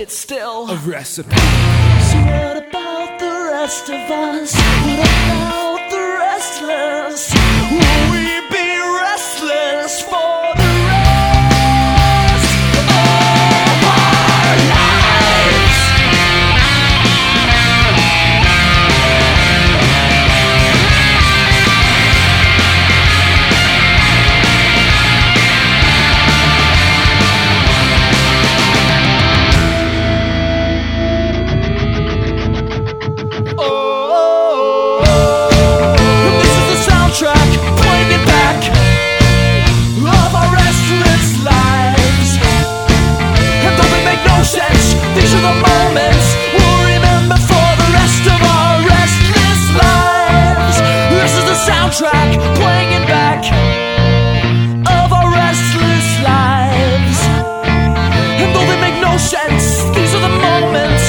it's still a recipe. So what about the rest of us? conscience. These are the moments.